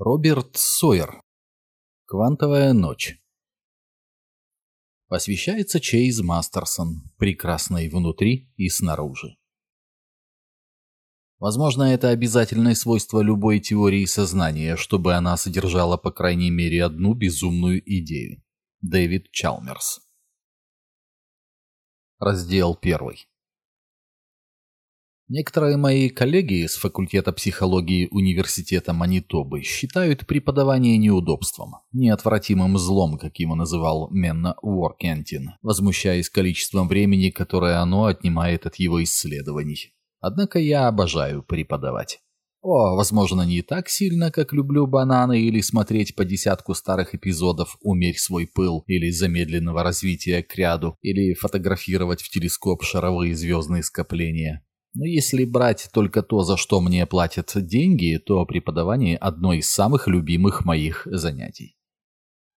Роберт Сойер. Квантовая ночь. Посвящается Чейз Мастерсон, прекрасной внутри и снаружи. Возможно, это обязательное свойство любой теории сознания, чтобы она содержала по крайней мере одну безумную идею. Дэвид Чалмерс. Раздел первый. Некоторые мои коллеги из факультета психологии Университета Манитобы считают преподавание неудобством, неотвратимым злом, как его называл Менна Уоркентин, возмущаясь количеством времени, которое оно отнимает от его исследований. Однако я обожаю преподавать. О, возможно, не так сильно, как люблю бананы или смотреть по десятку старых эпизодов «Умерь свой пыл» или «Замедленного развития к ряду» или фотографировать в телескоп шаровые звездные скопления. Но если брать только то, за что мне платят деньги, то преподавание – одно из самых любимых моих занятий.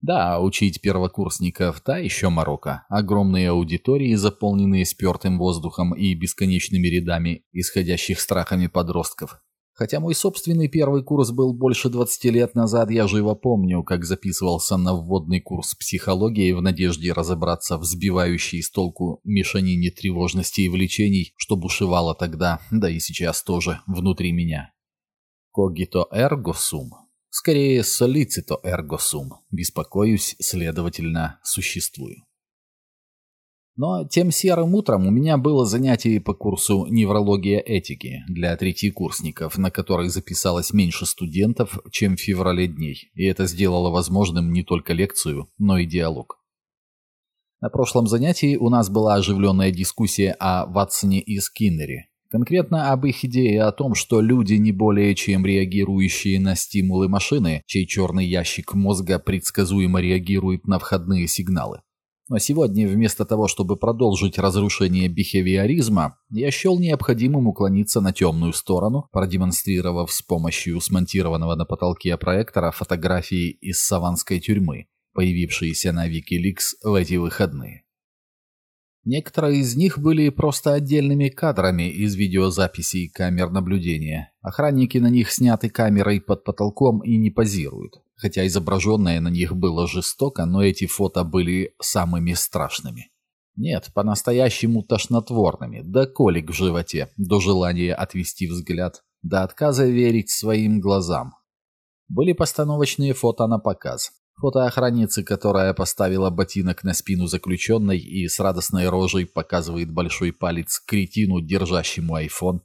Да, учить первокурсников – та еще морока. Огромные аудитории, заполненные спертым воздухом и бесконечными рядами исходящих страхами подростков. Хотя мой собственный первый курс был больше 20 лет назад, я живо помню, как записывался на вводный курс психологии в надежде разобраться в сбивающей с толку мешанине тревожности и влечений, что бушевало тогда, да и сейчас тоже, внутри меня. Когито эрго сум. Скорее, солицито эрго сум. Беспокоюсь, следовательно, существую. Но тем серым утром у меня было занятие по курсу «Неврология этики» для третьекурсников, на который записалось меньше студентов, чем в феврале дней, и это сделало возможным не только лекцию, но и диалог. На прошлом занятии у нас была оживленная дискуссия о Ватсоне и Скиннере, Конкретно об их идее о том, что люди не более чем реагирующие на стимулы машины, чей черный ящик мозга предсказуемо реагирует на входные сигналы. Но сегодня вместо того, чтобы продолжить разрушение бихевиоризма, я счел необходимым уклониться на темную сторону, продемонстрировав с помощью смонтированного на потолке проектора фотографии из саванской тюрьмы, появившиеся на Wikileaks в эти выходные. Некоторые из них были просто отдельными кадрами из видеозаписей камер наблюдения. Охранники на них сняты камерой под потолком и не позируют. Хотя изображенное на них было жестоко, но эти фото были самыми страшными. Нет, по-настоящему тошнотворными, до колик в животе, до желания отвести взгляд, до отказа верить своим глазам. Были постановочные фото на показ. Фото охранницы, которая поставила ботинок на спину заключенной и с радостной рожей показывает большой палец кретину, держащему айфон.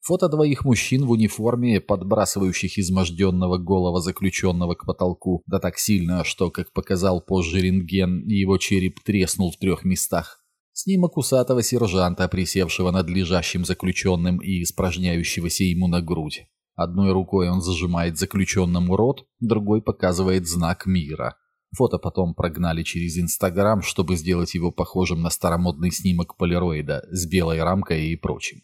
Фото двоих мужчин в униформе, подбрасывающих изможденного голого заключенного к потолку, да так сильно, что, как показал позже рентген, его череп треснул в трех местах. Снимок усатого сержанта, присевшего над лежащим заключенным и испражняющегося ему на грудь. Одной рукой он зажимает заключенному рот, другой показывает знак мира. Фото потом прогнали через Инстаграм, чтобы сделать его похожим на старомодный снимок полироида с белой рамкой и прочим.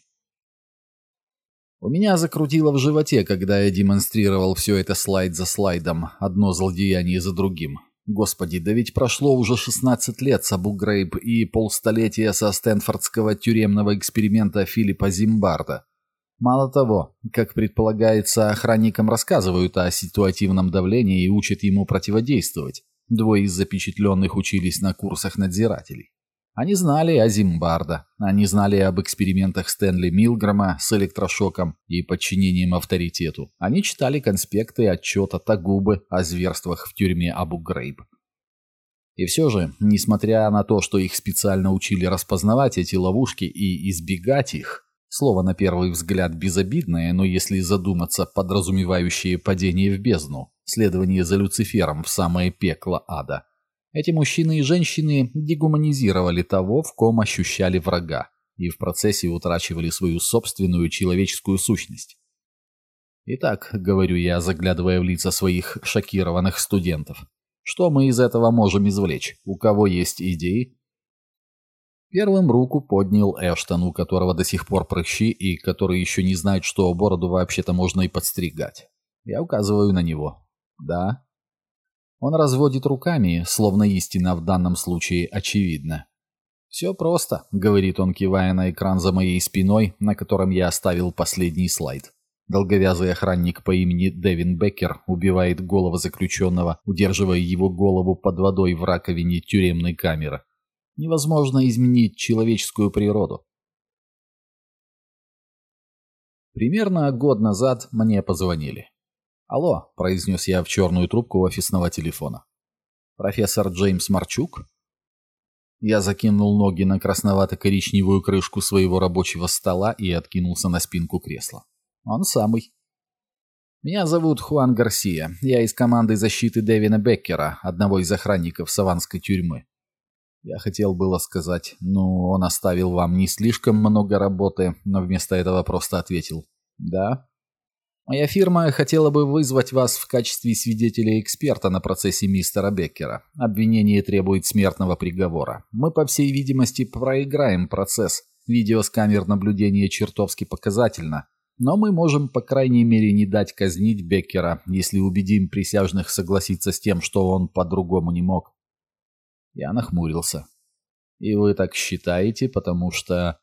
У меня закрутило в животе, когда я демонстрировал все это слайд за слайдом, одно злодеяние за другим. Господи, да ведь прошло уже 16 лет с Абу Грейб и полстолетия со Стэнфордского тюремного эксперимента Филиппа Зимбарда. Мало того, как предполагается, охранникам рассказывают о ситуативном давлении и учат ему противодействовать. Двое из запечатленных учились на курсах надзирателей. Они знали о Зимбарда, они знали об экспериментах Стэнли Милгрома с электрошоком и подчинением авторитету. Они читали конспекты отчета Тагубы о зверствах в тюрьме Абу-Грейб. И все же, несмотря на то, что их специально учили распознавать эти ловушки и избегать их, слово на первый взгляд безобидное, но если задуматься, подразумевающее падение в бездну, следование за Люцифером в самое пекло ада – эти мужчины и женщины дегуманизировали того, в ком ощущали врага, и в процессе утрачивали свою собственную человеческую сущность. Итак, говорю я, заглядывая в лица своих шокированных студентов, что мы из этого можем извлечь? У кого есть идеи? Первым руку поднял Эштон, у которого до сих пор прыщи и который еще не знает, что бороду вообще-то можно и подстригать. Я указываю на него. Да, он разводит руками, словно истина в данном случае очевидна. «Все просто», — говорит он, кивая на экран за моей спиной, на котором я оставил последний слайд. Долговязый охранник по имени Дэвин Беккер убивает голого заключенного, удерживая его голову под водой в раковине тюремной камеры. Невозможно изменить человеческую природу. Примерно год назад мне позвонили. «Алло», — произнес я в черную трубку офисного телефона. «Профессор Джеймс Марчук?» Я закинул ноги на красновато-коричневую крышку своего рабочего стола и откинулся на спинку кресла. «Он самый». «Меня зовут Хуан Гарсия. Я из команды защиты Дэвина Беккера, одного из охранников Саванской тюрьмы. Я хотел было сказать, ну, он оставил вам не слишком много работы, но вместо этого просто ответил «Да». Моя фирма хотела бы вызвать вас в качестве свидетеля-эксперта на процессе мистера Беккера. Обвинение требует смертного приговора. Мы, по всей видимости, проиграем процесс. Видео с камер наблюдения чертовски показательно. Но мы можем, по крайней мере, не дать казнить Беккера, если убедим присяжных согласиться с тем, что он по-другому не мог. Я нахмурился. «И вы так считаете, потому что...»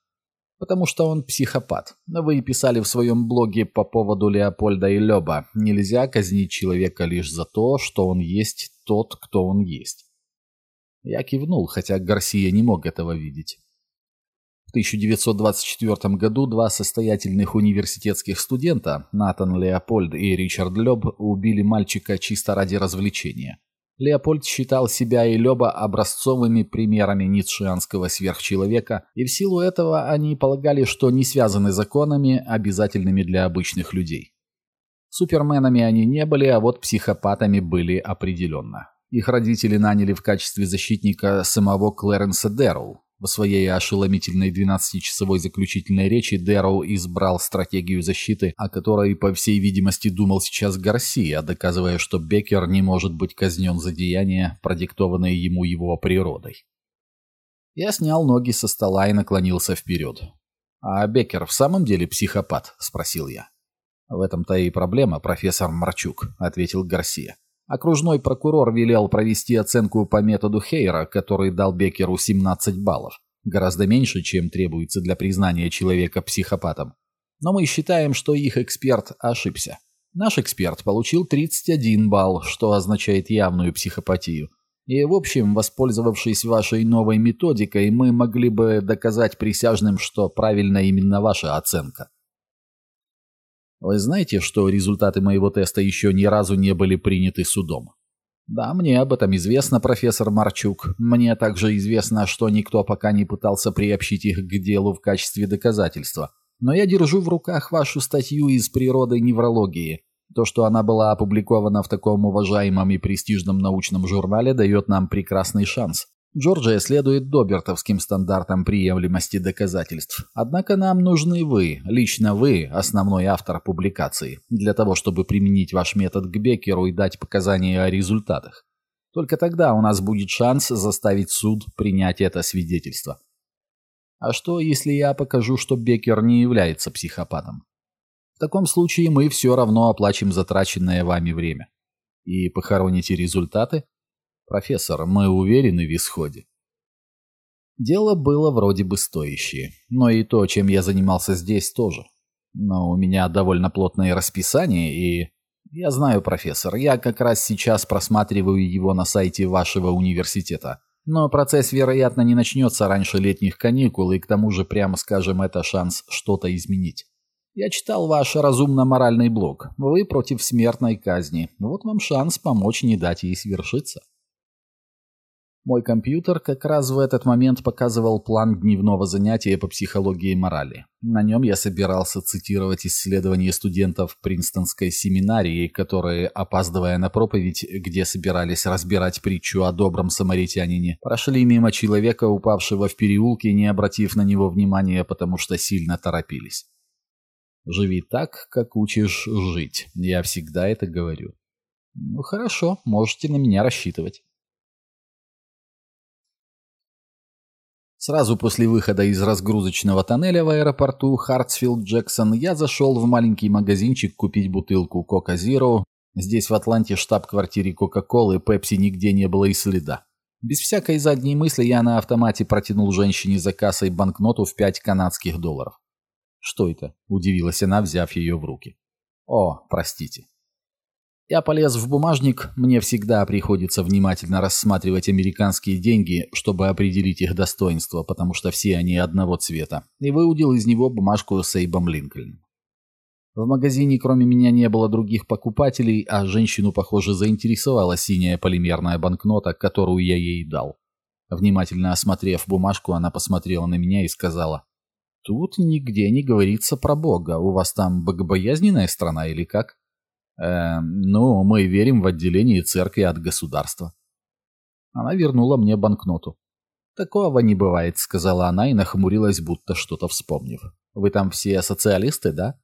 «Потому что он психопат. Вы писали в своем блоге по поводу Леопольда и Лёба. Нельзя казнить человека лишь за то, что он есть тот, кто он есть». Я кивнул, хотя Гарсия не мог этого видеть. В 1924 году два состоятельных университетских студента, Натан Леопольд и Ричард Лёб, убили мальчика чисто ради развлечения. Леопольд считал себя и Лёба образцовыми примерами ницшеанского сверхчеловека, и в силу этого они полагали, что не связаны законами, обязательными для обычных людей. Суперменами они не были, а вот психопатами были определенно. Их родители наняли в качестве защитника самого Клэренса Дэрроу, в своей ошеломительной 12-часовой заключительной речи Дэроу избрал стратегию защиты, о которой, по всей видимости, думал сейчас Гарсия, доказывая, что Беккер не может быть казнен за деяния, продиктованные ему его природой. Я снял ноги со стола и наклонился вперед. «А Беккер в самом деле психопат?» – спросил я. «В этом-то и проблема, профессор Марчук», – ответил Гарсия. Окружной прокурор велел провести оценку по методу Хейра, который дал Беккеру 17 баллов. Гораздо меньше, чем требуется для признания человека психопатом. Но мы считаем, что их эксперт ошибся. Наш эксперт получил 31 балл, что означает явную психопатию. И, в общем, воспользовавшись вашей новой методикой, мы могли бы доказать присяжным, что правильна именно ваша оценка. Вы знаете, что результаты моего теста еще ни разу не были приняты судом? Да, мне об этом известно, профессор Марчук. Мне также известно, что никто пока не пытался приобщить их к делу в качестве доказательства. Но я держу в руках вашу статью из природы неврологии. То, что она была опубликована в таком уважаемом и престижном научном журнале, дает нам прекрасный шанс. Джорджия следует добертовским стандартам приемлемости доказательств. Однако нам нужны вы, лично вы, основной автор публикации, для того, чтобы применить ваш метод к Беккеру и дать показания о результатах. Только тогда у нас будет шанс заставить суд принять это свидетельство. А что, если я покажу, что Беккер не является психопатом? В таком случае мы все равно оплачем затраченное вами время. И похороните результаты? «Профессор, мы уверены в исходе?» Дело было вроде бы стоящее, но и то, чем я занимался здесь, тоже. Но у меня довольно плотное расписание, и... Я знаю, профессор, я как раз сейчас просматриваю его на сайте вашего университета. Но процесс, вероятно, не начнется раньше летних каникул, и к тому же, прямо скажем, это шанс что-то изменить. Я читал ваш разумно-моральный блог. Вы против смертной казни. Вот вам шанс помочь не дать ей свершиться. Мой компьютер как раз в этот момент показывал план дневного занятия по психологии морали. На нем я собирался цитировать исследования студентов Принстонской семинарии, которые, опаздывая на проповедь, где собирались разбирать притчу о добром самаритянине, прошли мимо человека, упавшего в переулке, не обратив на него внимания, потому что сильно торопились. «Живи так, как учишь жить. Я всегда это говорю». «Ну хорошо, можете на меня рассчитывать». Сразу после выхода из разгрузочного тоннеля в аэропорту Хартсфилд-Джексон я зашел в маленький магазинчик купить бутылку Coca Zero. Здесь в Атланте штаб-квартире Кока-Колы, Пепси нигде не было и следа. Без всякой задней мысли я на автомате протянул женщине за кассой банкноту в 5 канадских долларов. «Что это?» – удивилась она, взяв ее в руки. О, простите. Я полез в бумажник, мне всегда приходится внимательно рассматривать американские деньги, чтобы определить их достоинство, потому что все они одного цвета, и выудил из него бумажку с Эйбом Линкольном. В магазине кроме меня не было других покупателей, а женщину, похоже, заинтересовала синяя полимерная банкнота, которую я ей дал. Внимательно осмотрев бумажку, она посмотрела на меня и сказала, «Тут нигде не говорится про Бога. У вас там богобоязненная страна или как?» Э, ну, мы верим в отделение церкви от государства. Она вернула мне банкноту. «Такого не бывает», — сказала она и нахмурилась, будто что-то вспомнив. «Вы там все социалисты, да?»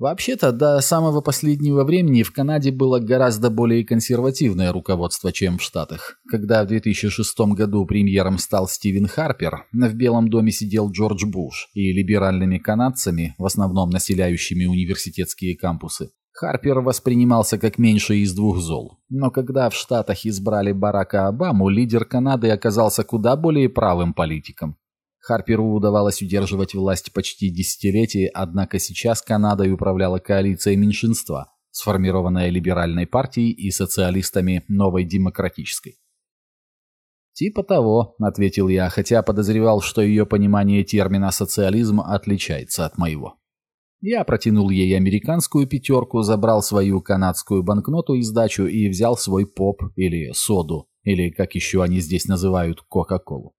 Вообще-то, до самого последнего времени в Канаде было гораздо более консервативное руководство, чем в Штатах. Когда в 2006 году премьером стал Стивен Харпер, в Белом доме сидел Джордж Буш, и либеральными канадцами, в основном населяющими университетские кампусы, Харпер воспринимался как меньший из двух зол. Но когда в Штатах избрали Барака Обаму, лидер Канады оказался куда более правым политиком. Харперу удавалось удерживать власть почти десятилетие, однако сейчас Канадой управляла коалиция меньшинства, сформированная либеральной партией и социалистами Новой Демократической. «Типа того», — ответил я, хотя подозревал, что ее понимание термина «социализм» отличается от моего. Я протянул ей американскую пятерку, забрал свою канадскую банкноту и сдачу и взял свой поп или соду, или, как еще они здесь называют, Кока-Колу.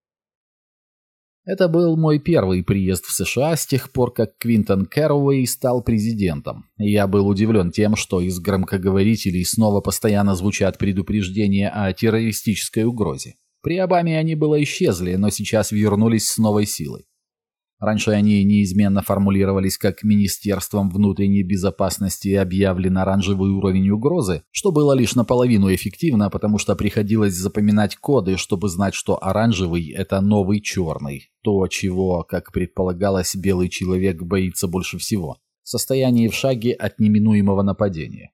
Это был мой первый приезд в США с тех пор, как Квинтон Кэрроуэй стал президентом. Я был удивлен тем, что из громкоговорителей снова постоянно звучат предупреждения о террористической угрозе. При Обаме они было исчезли, но сейчас вернулись с новой силой. Раньше они неизменно формулировались как «Министерством внутренней безопасности объявлен оранжевый уровень угрозы», что было лишь наполовину эффективно, потому что приходилось запоминать коды, чтобы знать, что оранжевый – это новый черный, то, чего, как предполагалось, белый человек боится больше всего – состояние в шаге от неминуемого нападения.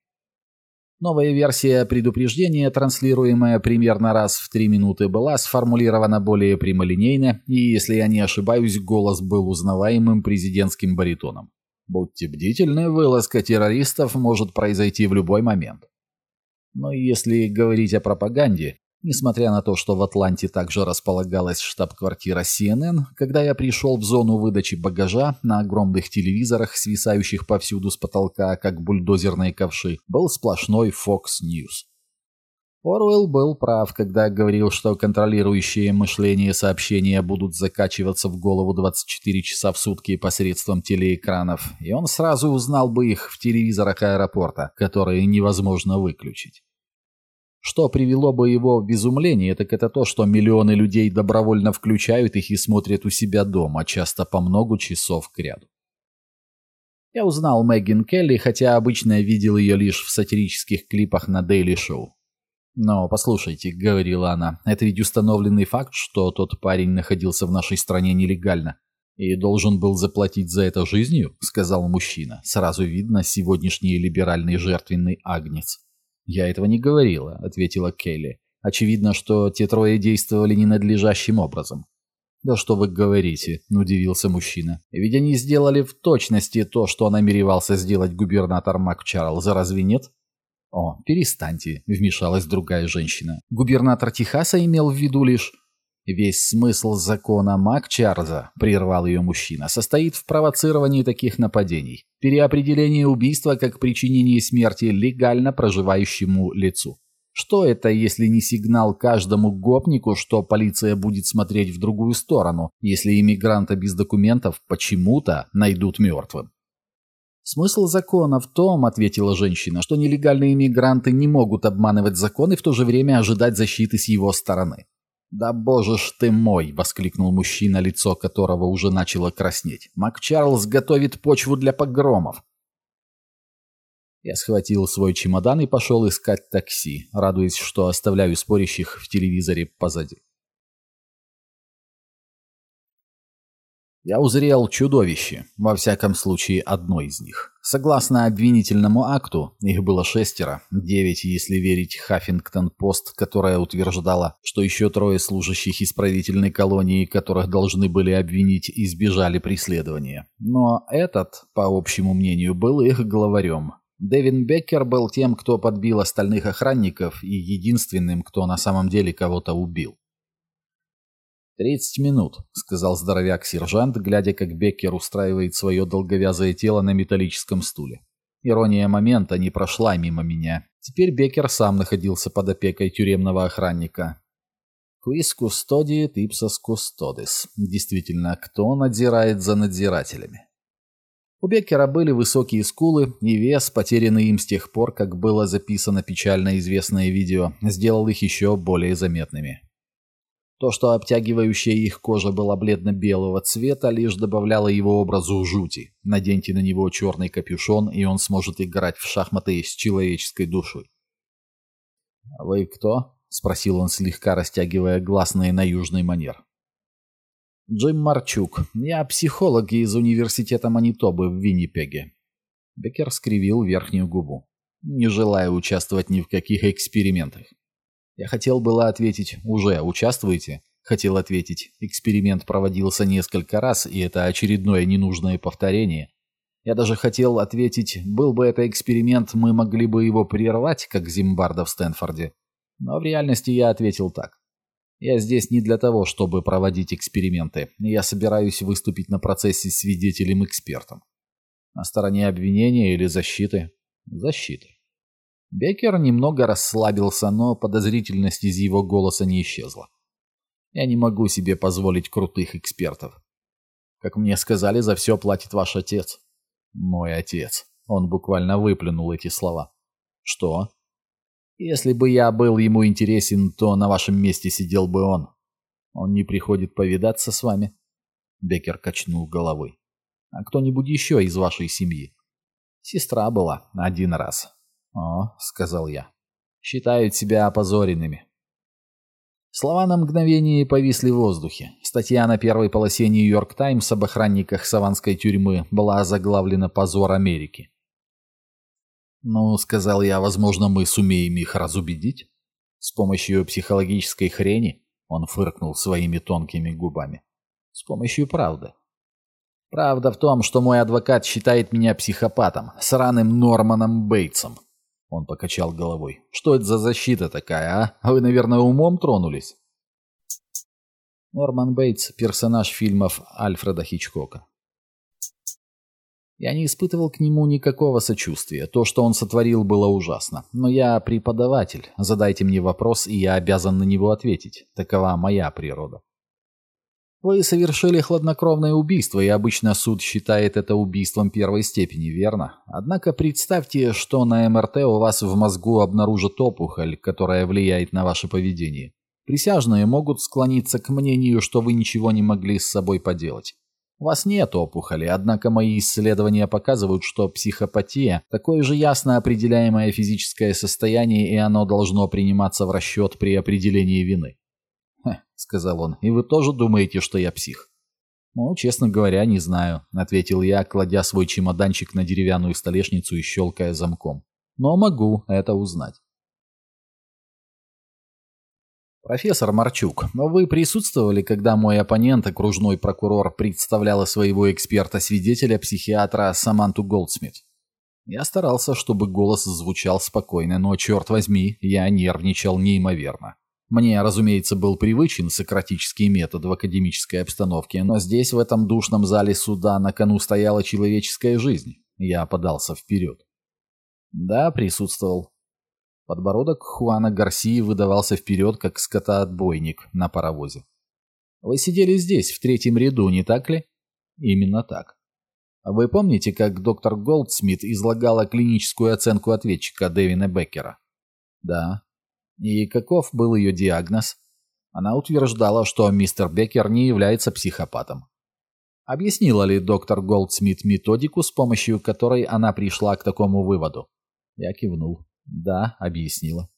Новая версия предупреждения, транслируемая примерно раз в три минуты, была сформулирована более прямолинейно, и, если я не ошибаюсь, голос был узнаваемым президентским баритоном. Будьте бдительны, вылазка террористов может произойти в любой момент. Но если говорить о пропаганде, Несмотря на то, что в Атланте также располагалась штаб-квартира CNN, когда я пришел в зону выдачи багажа, на огромных телевизорах, свисающих повсюду с потолка, как бульдозерные ковши, был сплошной Fox News. Орвелл был прав, когда говорил, что контролирующие мышление сообщения будут закачиваться в голову 24 часа в сутки посредством телеэкранов, и он сразу узнал бы их в телевизорах аэропорта, которые невозможно выключить. Что привело бы его в изумление, так это то, что миллионы людей добровольно включают их и смотрят у себя дома, часто по много часов к ряду. Я узнал Мэггин Келли, хотя обычно видел ее лишь в сатирических клипах на Дейли Шоу. «Но послушайте», — говорила она, — «это ведь установленный факт, что тот парень находился в нашей стране нелегально и должен был заплатить за это жизнью», — сказал мужчина. Сразу видно сегодняшний либеральный жертвенный агнец. «Я этого не говорила», — ответила Келли. «Очевидно, что те трое действовали ненадлежащим образом». «Да что вы говорите?» – удивился мужчина. «Ведь они сделали в точности то, что намеревался сделать губернатор Мак Чарльза, разве нет?» «О, перестаньте», – вмешалась другая женщина. «Губернатор Техаса имел в виду лишь...» «Весь смысл закона Мак Чарльза», – прервал ее мужчина, – «состоит в провоцировании таких нападений, переопределении убийства как причинение смерти легально проживающему лицу. Что это, если не сигнал каждому гопнику, что полиция будет смотреть в другую сторону, если иммигранта без документов почему-то найдут мертвым? «Смысл закона в том, — ответила женщина, — что нелегальные иммигранты не могут обманывать закон и в то же время ожидать защиты с его стороны. «Да боже ж ты мой!» — воскликнул мужчина, лицо которого уже начало краснеть. «Мак Чарльз готовит почву для погромов!» Я схватил свой чемодан и пошел искать такси, радуясь, что оставляю спорящих в телевизоре позади. Я узрел чудовище, во всяком случае одно из них. Согласно обвинительному акту, их было шестеро, девять, если верить Хаффингтон-Пост, которая утверждала, что еще трое служащих исправительной колонии, которых должны были обвинить, избежали преследования. Но этот, по общему мнению, был их главарем. Дэвин Беккер был тем, кто подбил остальных охранников и единственным, кто на самом деле кого-то убил. «Тридцать минут», — сказал здоровяк-сержант, глядя, как Беккер устраивает свое долговязое тело на металлическом стуле. Ирония момента не прошла мимо меня. Теперь Беккер сам находился под опекой тюремного охранника. «Quis custodiet ipsos custodes». Действительно, кто надзирает за надзирателями? У Беккера были высокие скулы, и вес, потерянный им с тех пор, как было записано печально известное видео, сделал их еще более заметными. То, что обтягивающая их кожа была бледно-белого цвета, лишь добавляло его образу жути. Наденьте на него черный капюшон, и он сможет играть в шахматы с человеческой душой. «Вы кто?» — спросил он, слегка растягивая гласные на южный манер. «Джим Марчук. Я психолог из университета Манитобы в Виннипеге». Беккер скривил верхнюю губу. «Не желаю участвовать ни в каких экспериментах. Я хотел было ответить «Уже участвуете?» Хотел ответить «Эксперимент проводился несколько раз, и это очередное ненужное повторение». Я даже хотел ответить «Был бы это эксперимент, мы могли бы его прервать, как Зимбарда в Стэнфорде». Но в реальности я ответил так. Я здесь не для того, чтобы проводить эксперименты. Я собираюсь выступить на процессе свидетелем-экспертом. На стороне обвинения или защиты? Защиты. Беккер немного расслабился, но подозрительность из его голоса не исчезла. Я не могу себе позволить крутых экспертов. Как мне сказали, за все платит ваш отец. Мой отец. Он буквально выплюнул эти слова. Что? Если бы я был ему интересен, то на вашем месте сидел бы он. Он не приходит повидаться с вами? Беккер качнул головой. А кто-нибудь еще из вашей семьи? Сестра была один раз. «О», — сказал я, — «считают себя опозоренными». Слова на мгновение повисли в воздухе. Статья на первой полосе «Нью-Йорк Таймс» об охранниках Саванской тюрьмы была заглавлена «Позор Америки». «Ну», — сказал я, — «возможно, мы сумеем их разубедить?» «С помощью психологической хрени?» — он фыркнул своими тонкими губами. «С помощью правды». «Правда в том, что мой адвокат считает меня психопатом, сраным Норманом Бейтсом. Он покачал головой. «Что это за защита такая, а? Вы, наверное, умом тронулись?» Норман Бейтс – персонаж фильмов Альфреда Хичкока. Я не испытывал к нему никакого сочувствия. То, что он сотворил, было ужасно. Но я преподаватель. Задайте мне вопрос, и я обязан на него ответить. Такова моя природа. Вы совершили хладнокровное убийство, и обычно суд считает это убийством первой степени, верно? Однако представьте, что на МРТ у вас в мозгу обнаружат опухоль, которая влияет на ваше поведение. Присяжные могут склониться к мнению, что вы ничего не могли с собой поделать. У вас нет опухоли, однако мои исследования показывают, что психопатия – такое же ясно определяемое физическое состояние, и оно должно приниматься в расчет при определении вины. Сказал он, — «и вы тоже думаете, что я псих?» «Ну, честно говоря, не знаю», — ответил я, кладя свой чемоданчик на деревянную столешницу и щелкая замком. «Но могу это узнать». «Профессор Марчук, вы присутствовали, когда мой оппонент, окружной прокурор, представляла своего эксперта-свидетеля-психиатра Саманту Голдсмит?» Я старался, чтобы голос звучал спокойно, но, черт возьми, я нервничал неимоверно. Мне, разумеется, был привычен сократический метод в академической обстановке, но здесь, в этом душном зале суда, на кону стояла человеческая жизнь. Я подался вперед. Да, присутствовал. Подбородок Хуана Гарсии выдавался вперед, как скотоотбойник на паровозе. Вы сидели здесь, в третьем ряду, не так ли? Именно так. Вы помните, как доктор Голдсмит излагала клиническую оценку ответчика Дэвина Беккера? Да, и каков был ее диагноз? Она утверждала, что мистер Беккер не является психопатом. Объяснила ли доктор Голдсмит методику, с помощью которой она пришла к такому выводу? Я кивнул. Да, объяснила.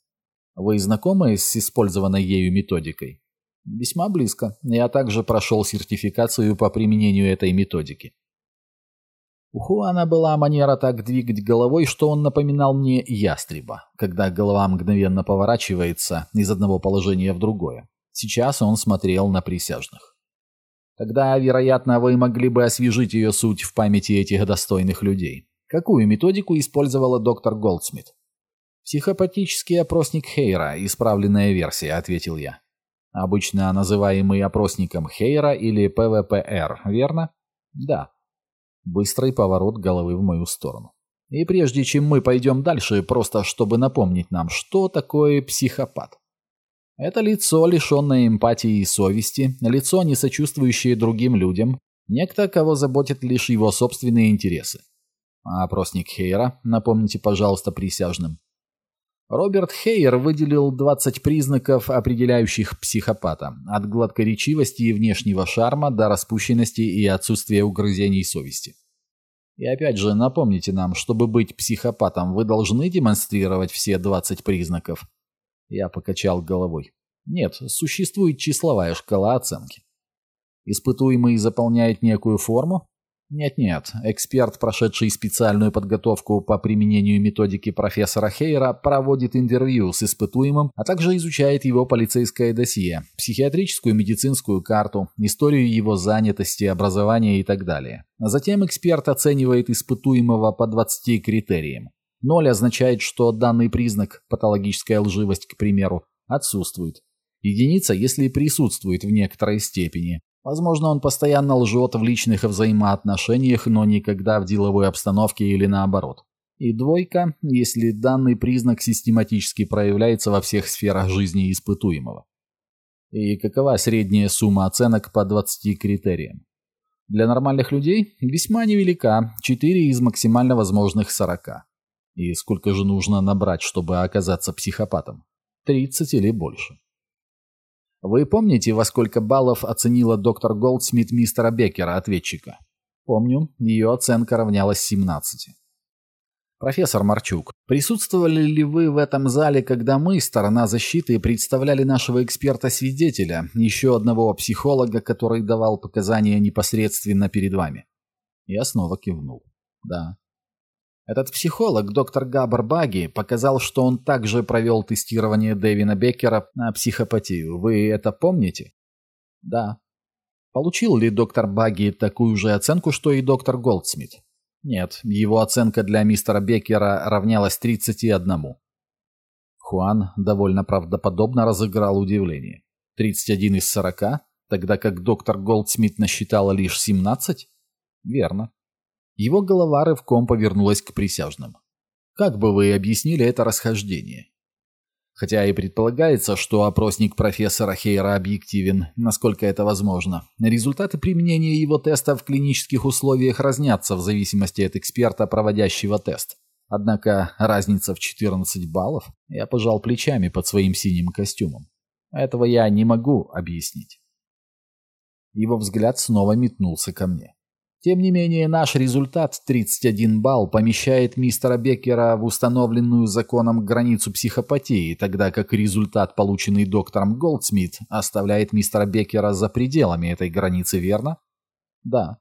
Вы знакомы с использованной ею методикой? Весьма близко. Я также прошел сертификацию по применению этой методики. У Хуана была манера так двигать головой, что он напоминал мне ястреба, когда голова мгновенно поворачивается из одного положения в другое. Сейчас он смотрел на присяжных. Тогда, вероятно, вы могли бы освежить ее суть в памяти этих достойных людей. Какую методику использовала доктор Голдсмит? «Психопатический опросник Хейра, исправленная версия», — ответил я. «Обычно называемый опросником Хейра или ПВПР, верно?» «Да». Быстрый поворот головы в мою сторону. И прежде чем мы пойдем дальше, просто чтобы напомнить нам, что такое психопат. Это лицо, лишенное эмпатии и совести, лицо, не сочувствующее другим людям, некто, кого заботят лишь его собственные интересы. Опросник Хейра, напомните, пожалуйста, присяжным. Роберт Хейер выделил 20 признаков, определяющих психопата, от гладкоречивости и внешнего шарма до распущенности и отсутствия угрызений совести. И опять же, напомните нам, чтобы быть психопатом, вы должны демонстрировать все 20 признаков. Я покачал головой. Нет, существует числовая шкала оценки. Испытуемый заполняет некую форму, нет-нет, эксперт, прошедший специальную подготовку по применению методики профессора Хейера, проводит интервью с испытуемым, а также изучает его полицейское досье, психиатрическую медицинскую карту, историю его занятости, образования и так далее. Затем эксперт оценивает испытуемого по 20 критериям. Ноль означает, что данный признак, патологическая лживость, к примеру, отсутствует. Единица, если присутствует в некоторой степени. Возможно, он постоянно лжет в личных взаимоотношениях, но никогда в деловой обстановке или наоборот. И двойка, если данный признак систематически проявляется во всех сферах жизни испытуемого. И какова средняя сумма оценок по 20 критериям? Для нормальных людей весьма невелика, 4 из максимально возможных 40. И сколько же нужно набрать, чтобы оказаться психопатом? 30 или больше. Вы помните, во сколько баллов оценила доктор Голдсмит мистера Беккера, ответчика? Помню, ее оценка равнялась 17. Профессор Марчук, присутствовали ли вы в этом зале, когда мы, сторона защиты, представляли нашего эксперта-свидетеля, еще одного психолога, который давал показания непосредственно перед вами? Я снова кивнул. Да. Этот психолог, доктор Габар Баги, показал, что он также провел тестирование Дэвина Беккера на психопатию. Вы это помните? Да. Получил ли доктор Баги такую же оценку, что и доктор Голдсмит? Нет, его оценка для мистера Беккера равнялась 31. Хуан довольно правдоподобно разыграл удивление. 31 из 40, тогда как доктор Голдсмит насчитала лишь 17? Верно. Его голова рывком повернулась к присяжным. Как бы вы объяснили это расхождение? Хотя и предполагается, что опросник профессора Хейра объективен, насколько это возможно. Результаты применения его теста в клинических условиях разнятся в зависимости от эксперта, проводящего тест. Однако разница в 14 баллов я пожал плечами под своим синим костюмом. Этого я не могу объяснить. Его взгляд снова метнулся ко мне. Тем не менее, наш результат 31 балл помещает мистера Беккера в установленную законом границу психопатии, тогда как результат, полученный доктором Голдсмит, оставляет мистера Беккера за пределами этой границы, верно? Да.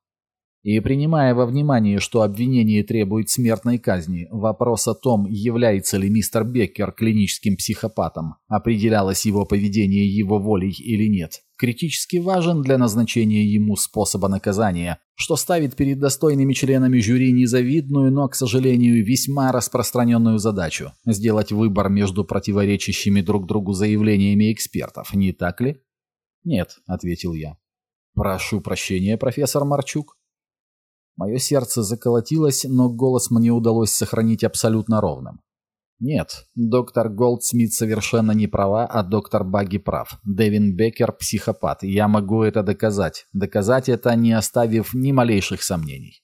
И принимая во внимание, что обвинение требует смертной казни, вопрос о том, является ли мистер Беккер клиническим психопатом, определялось его поведение его волей или нет, критически важен для назначения ему способа наказания, что ставит перед достойными членами жюри незавидную, но, к сожалению, весьма распространенную задачу – сделать выбор между противоречащими друг другу заявлениями экспертов, не так ли? «Нет», – ответил я. «Прошу прощения, профессор Марчук». Мое сердце заколотилось, но голос мне удалось сохранить абсолютно ровным. Нет, доктор Голдсмит совершенно не права, а доктор Багги прав. Дэвин Беккер – психопат, я могу это доказать. Доказать это, не оставив ни малейших сомнений.